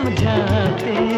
समझाती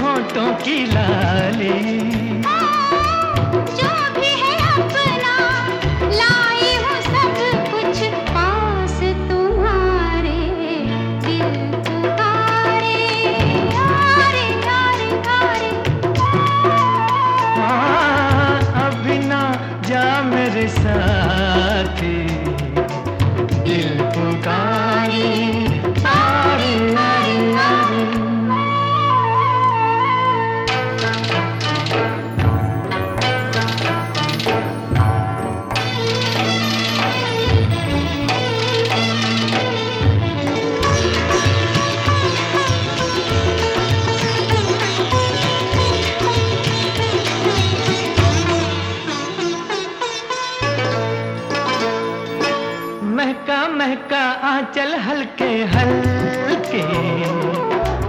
होठों की लाली। जो भी है अपना लाई हूँ सब कुछ पास तुम्हारे। दिल हाँ, अभी ना जा मेरे साथी। दिल पुकारे महका महका आंचल हल्के हल्के।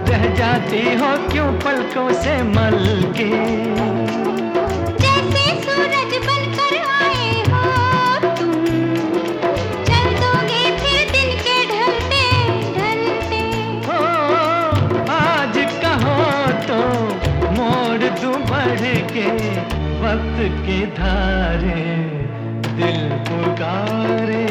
रह जाती हो क्यों पलकों से मल के जैसे सूरज बनकर आए हो तुम चल दोगे फिर दिन के ढलते ढलते। हो आज कहो तो मोड़ दूँ बढ़ के वक्त के धारे दिल पुकारे।